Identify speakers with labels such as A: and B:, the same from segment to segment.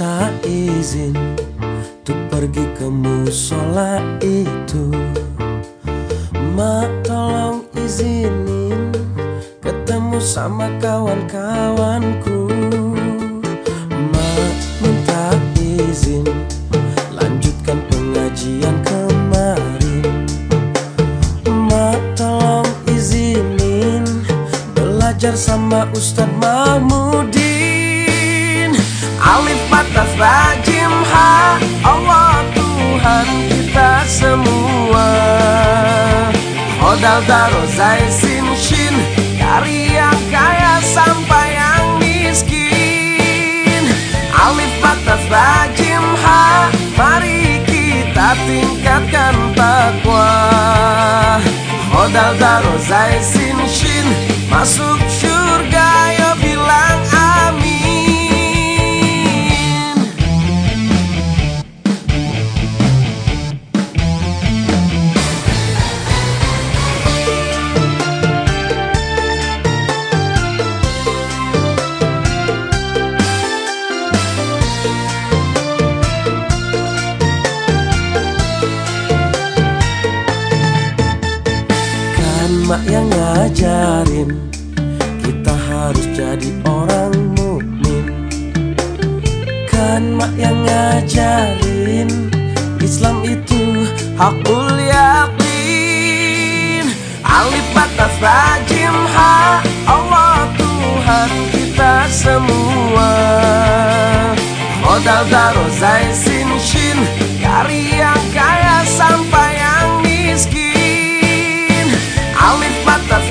A: minta izin Untuk pergi ke musola itu. Ma tolong izinin Ketemu sama kawan-kawanku. Belajar sama Ustadz Mahmudin. Alif batas rajim ha Allah Tuhan kita semua. Modal daro zai sin shin. Dari yang kaya sampai yang miskin. Alif batas rajim ha Mari kita tingkatkan takwa. Modal daro zai sin shin Masuk surga mak yang ngajarin Kita harus jadi orang mukmin. Kan mak yang ngajarin Islam itu hakul yakin. Alif batas rajim ha Allah Tuhan kita semua. Modal daro zai sin shin Dari yang kaya sampai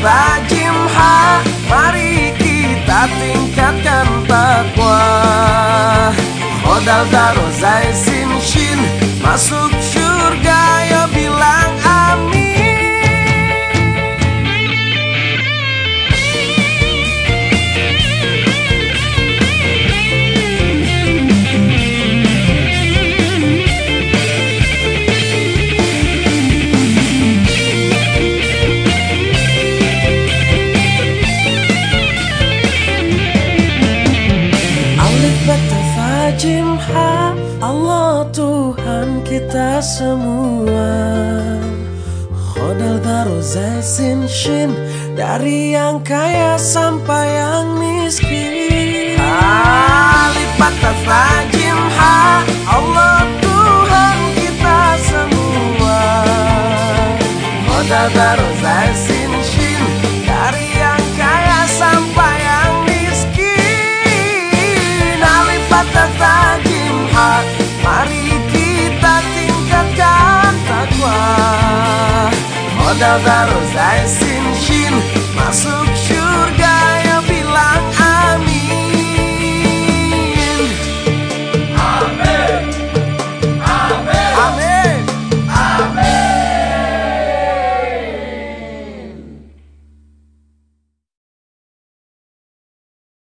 A: batas rajim ha Mari kita tingkatkan takwa. Modal Masuk surga bata fajim ha Allah Tuhan kita semua. Khodal daro zai sin shin Dari yang kaya sampai yang miskin. Alif bata fajim ha Allah Tuhan kita semua. Khodal daro zai sin shin Dari yang kaya sampai yang miskin. Alif batas da em Science